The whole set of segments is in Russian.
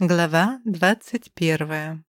Глава 21.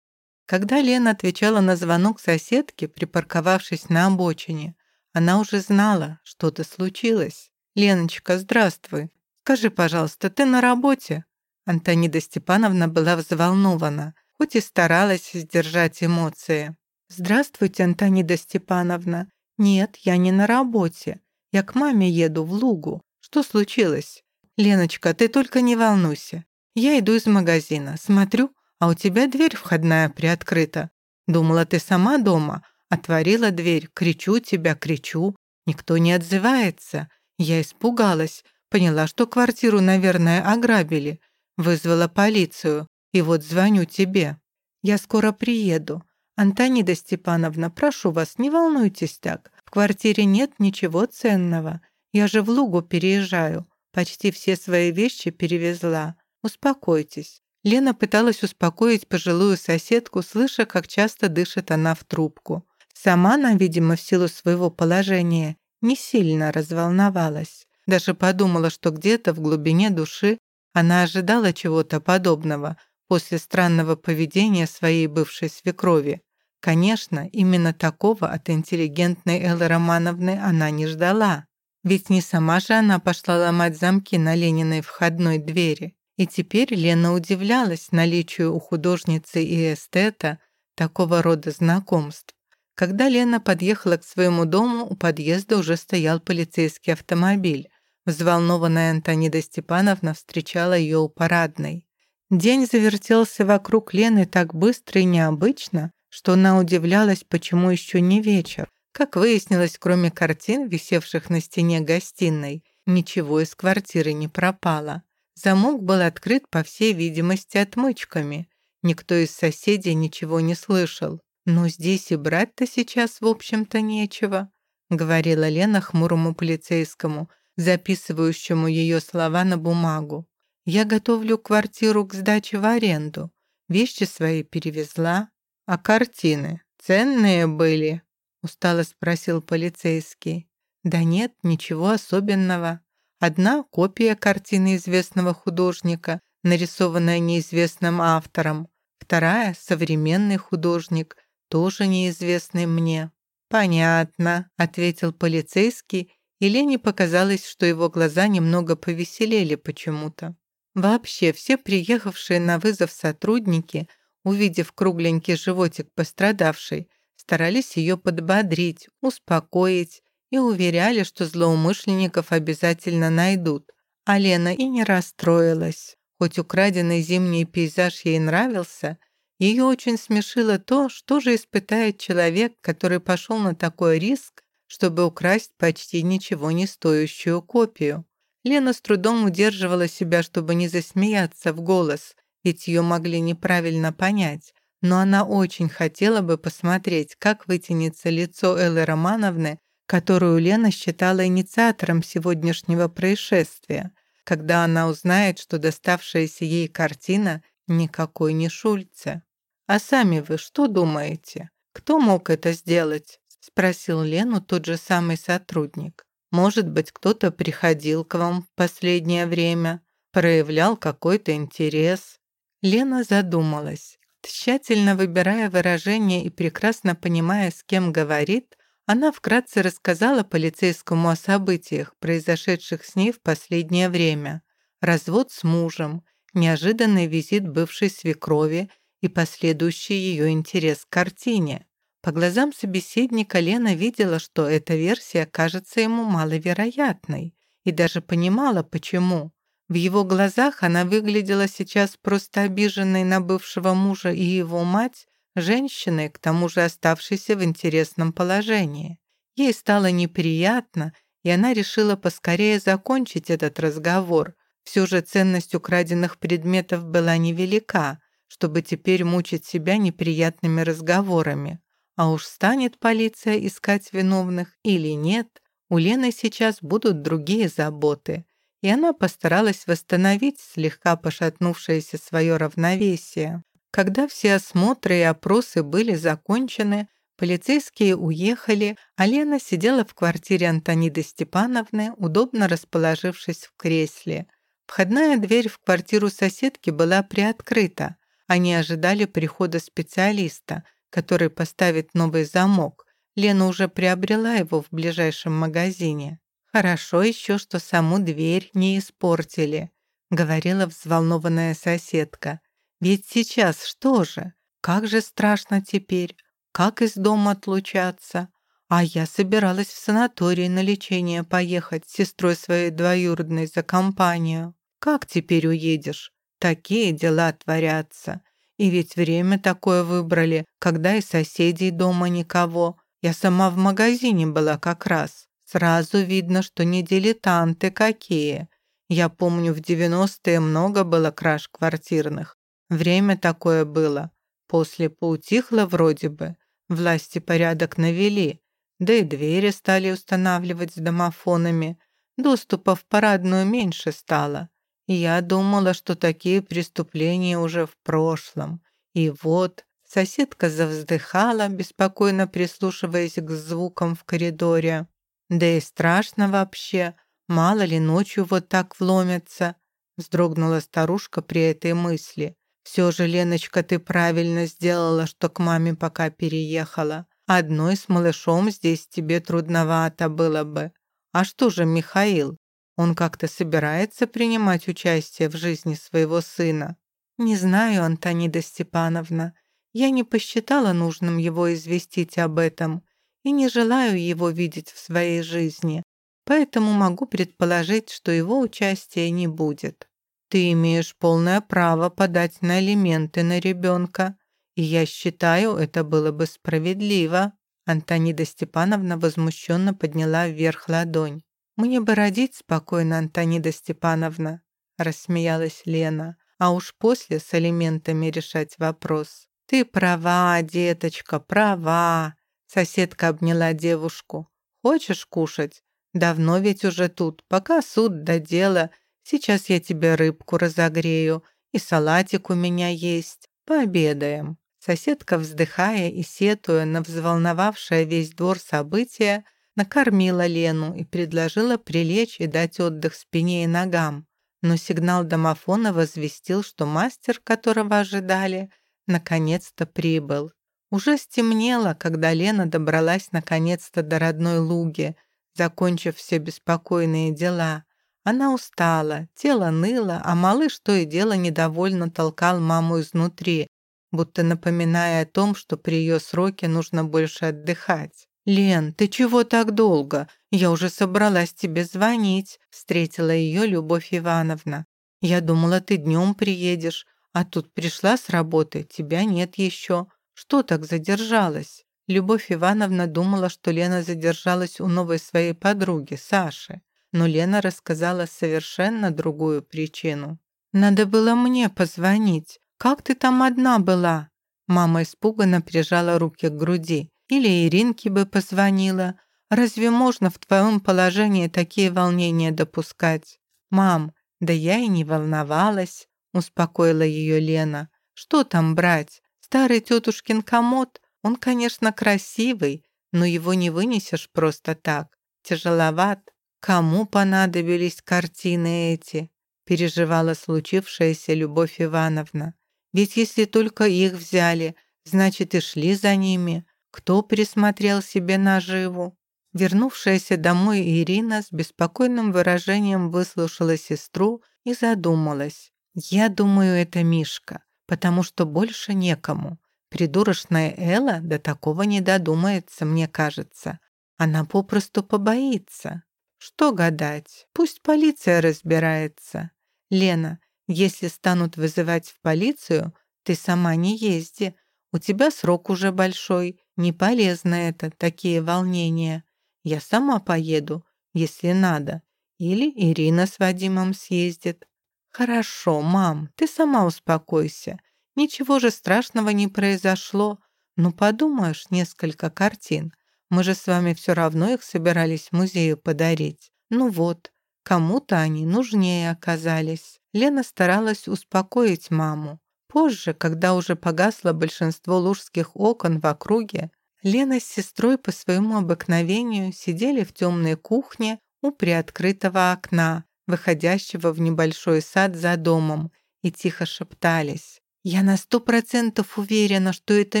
Когда Лена отвечала на звонок соседки, припарковавшись на обочине, она уже знала, что-то случилось. «Леночка, здравствуй. Скажи, пожалуйста, ты на работе?» Антонида Степановна была взволнована, хоть и старалась сдержать эмоции. «Здравствуйте, Антонида Степановна. Нет, я не на работе. Я к маме еду в Лугу. Что случилось? Леночка, ты только не волнуйся. Я иду из магазина, смотрю, а у тебя дверь входная приоткрыта. Думала, ты сама дома. Отворила дверь, кричу тебя, кричу. Никто не отзывается. Я испугалась, поняла, что квартиру, наверное, ограбили. Вызвала полицию, и вот звоню тебе. Я скоро приеду. Антонида Степановна, прошу вас, не волнуйтесь так. В квартире нет ничего ценного. Я же в Лугу переезжаю. Почти все свои вещи перевезла. «Успокойтесь». Лена пыталась успокоить пожилую соседку, слыша, как часто дышит она в трубку. Сама она, видимо, в силу своего положения, не сильно разволновалась. Даже подумала, что где-то в глубине души она ожидала чего-то подобного после странного поведения своей бывшей свекрови. Конечно, именно такого от интеллигентной Эллы Романовны она не ждала. Ведь не сама же она пошла ломать замки на Лениной входной двери. И теперь Лена удивлялась наличию у художницы и эстета такого рода знакомств. Когда Лена подъехала к своему дому, у подъезда уже стоял полицейский автомобиль. Взволнованная Антонида Степановна встречала ее у парадной. День завертелся вокруг Лены так быстро и необычно, что она удивлялась, почему еще не вечер. Как выяснилось, кроме картин, висевших на стене гостиной, ничего из квартиры не пропало. Замок был открыт, по всей видимости, отмычками. Никто из соседей ничего не слышал. «Но здесь и брать-то сейчас, в общем-то, нечего», — говорила Лена хмурому полицейскому, записывающему ее слова на бумагу. «Я готовлю квартиру к сдаче в аренду. Вещи свои перевезла. А картины ценные были?» — устало спросил полицейский. «Да нет, ничего особенного. Одна копия картины известного художника, нарисованная неизвестным автором. Вторая — современный художник, тоже неизвестный мне. «Понятно», — ответил полицейский, и Лене показалось, что его глаза немного повеселели почему-то. Вообще, все приехавшие на вызов сотрудники, увидев кругленький животик пострадавшей, старались ее подбодрить, успокоить и уверяли, что злоумышленников обязательно найдут. А Лена и не расстроилась. Хоть украденный зимний пейзаж ей нравился, ее очень смешило то, что же испытает человек, который пошел на такой риск, чтобы украсть почти ничего не стоящую копию. Лена с трудом удерживала себя, чтобы не засмеяться в голос, ведь ее могли неправильно понять. Но она очень хотела бы посмотреть, как вытянется лицо Эллы Романовны которую Лена считала инициатором сегодняшнего происшествия, когда она узнает, что доставшаяся ей картина никакой не Шульце. «А сами вы что думаете? Кто мог это сделать?» — спросил Лену тот же самый сотрудник. «Может быть, кто-то приходил к вам в последнее время, проявлял какой-то интерес?» Лена задумалась. Тщательно выбирая выражение и прекрасно понимая, с кем говорит, она вкратце рассказала полицейскому о событиях, произошедших с ней в последнее время. Развод с мужем, неожиданный визит бывшей свекрови и последующий ее интерес к картине. По глазам собеседника Лена видела, что эта версия кажется ему маловероятной, и даже понимала, почему. В его глазах она выглядела сейчас просто обиженной на бывшего мужа и его мать, женщиной, к тому же оставшейся в интересном положении. Ей стало неприятно, и она решила поскорее закончить этот разговор. Все же ценность украденных предметов была невелика, чтобы теперь мучить себя неприятными разговорами. А уж станет полиция искать виновных или нет, у Лены сейчас будут другие заботы. И она постаралась восстановить слегка пошатнувшееся свое равновесие. Когда все осмотры и опросы были закончены, полицейские уехали, а Лена сидела в квартире Антониды Степановны, удобно расположившись в кресле. Входная дверь в квартиру соседки была приоткрыта. Они ожидали прихода специалиста, который поставит новый замок. Лена уже приобрела его в ближайшем магазине. «Хорошо еще, что саму дверь не испортили», — говорила взволнованная соседка. «Ведь сейчас что же? Как же страшно теперь? Как из дома отлучаться? А я собиралась в санаторий на лечение поехать с сестрой своей двоюродной за компанию. Как теперь уедешь? Такие дела творятся. И ведь время такое выбрали, когда и соседей дома никого. Я сама в магазине была как раз. Сразу видно, что не дилетанты какие. Я помню, в 90-е много было краж квартирных. Время такое было. После поутихло вроде бы. Власти порядок навели. Да и двери стали устанавливать с домофонами. Доступа в парадную меньше стало. Я думала, что такие преступления уже в прошлом. И вот соседка завздыхала, беспокойно прислушиваясь к звукам в коридоре. Да и страшно вообще. Мало ли ночью вот так вломятся. Вздрогнула старушка при этой мысли. Все же, Леночка, ты правильно сделала, что к маме пока переехала. Одной с малышом здесь тебе трудновато было бы. А что же Михаил? Он как-то собирается принимать участие в жизни своего сына? Не знаю, Антонида Степановна. Я не посчитала нужным его известить об этом и не желаю его видеть в своей жизни, поэтому могу предположить, что его участия не будет. Ты имеешь полное право подать на алименты на ребенка, и я считаю, это было бы справедливо. Антонида Степановна возмущенно подняла вверх ладонь. «Мне бы родить спокойно, Антонида Степановна», — рассмеялась Лена, «а уж после с алиментами решать вопрос». «Ты права, деточка, права», — соседка обняла девушку. «Хочешь кушать? Давно ведь уже тут, пока суд до дела. Сейчас я тебе рыбку разогрею, и салатик у меня есть. Пообедаем». Соседка, вздыхая и сетуя на взволновавшее весь двор события, накормила Лену и предложила прилечь и дать отдых спине и ногам. Но сигнал домофона возвестил, что мастер, которого ожидали, наконец-то прибыл. Уже стемнело, когда Лена добралась наконец-то до родной луги, закончив все беспокойные дела. Она устала, тело ныло, а малыш то и дело недовольно толкал маму изнутри, будто напоминая о том, что при ее сроке нужно больше отдыхать. «Лен, ты чего так долго? Я уже собралась тебе звонить», встретила ее Любовь Ивановна. «Я думала, ты днем приедешь, а тут пришла с работы, тебя нет еще. Что так задержалась?» Любовь Ивановна думала, что Лена задержалась у новой своей подруги, Саши. Но Лена рассказала совершенно другую причину. «Надо было мне позвонить. Как ты там одна была?» Мама испуганно прижала руки к груди. Или Иринке бы позвонила. Разве можно в твоем положении такие волнения допускать? Мам, да я и не волновалась, успокоила ее Лена. Что там брать? Старый тетушкин комод? Он, конечно, красивый, но его не вынесешь просто так. Тяжеловат. Кому понадобились картины эти? Переживала случившаяся Любовь Ивановна. Ведь если только их взяли, значит и шли за ними. Кто присмотрел себе наживу? Вернувшаяся домой Ирина с беспокойным выражением выслушала сестру и задумалась. «Я думаю, это Мишка, потому что больше некому. Придурочная Элла до такого не додумается, мне кажется. Она попросту побоится. Что гадать? Пусть полиция разбирается. Лена, если станут вызывать в полицию, ты сама не езди. У тебя срок уже большой, не полезно это, такие волнения. Я сама поеду, если надо. Или Ирина с Вадимом съездит. Хорошо, мам, ты сама успокойся. Ничего же страшного не произошло. Ну, подумаешь, несколько картин. Мы же с вами все равно их собирались музею подарить. Ну вот, кому-то они нужнее оказались. Лена старалась успокоить маму. Позже, когда уже погасло большинство лужских окон в округе, Лена с сестрой по своему обыкновению сидели в темной кухне у приоткрытого окна, выходящего в небольшой сад за домом, и тихо шептались. «Я на сто процентов уверена, что это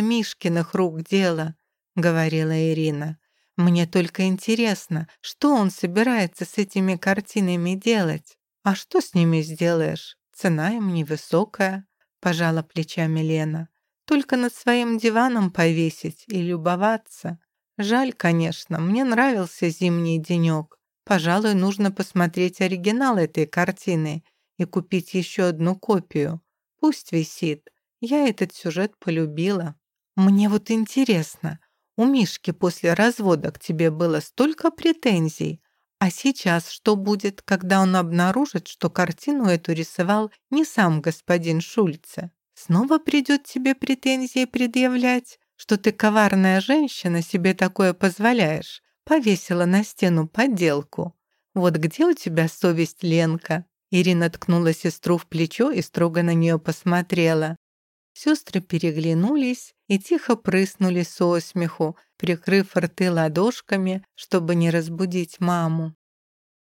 Мишкиных рук дело», — говорила Ирина. «Мне только интересно, что он собирается с этими картинами делать? А что с ними сделаешь? Цена им невысокая», — пожала плечами Лена. «Только над своим диваном повесить и любоваться. Жаль, конечно, мне нравился зимний денек. Пожалуй, нужно посмотреть оригинал этой картины и купить еще одну копию. Пусть висит. Я этот сюжет полюбила. Мне вот интересно, у Мишки после развода к тебе было столько претензий, а сейчас что будет, когда он обнаружит, что картину эту рисовал не сам господин Шульце? Снова придет тебе претензии предъявлять, что ты коварная женщина, себе такое позволяешь, повесила на стену подделку. Вот где у тебя совесть, Ленка? Ирина ткнула сестру в плечо и строго на нее посмотрела. Сестры переглянулись и тихо прыснули со смеху, прикрыв рты ладошками, чтобы не разбудить маму.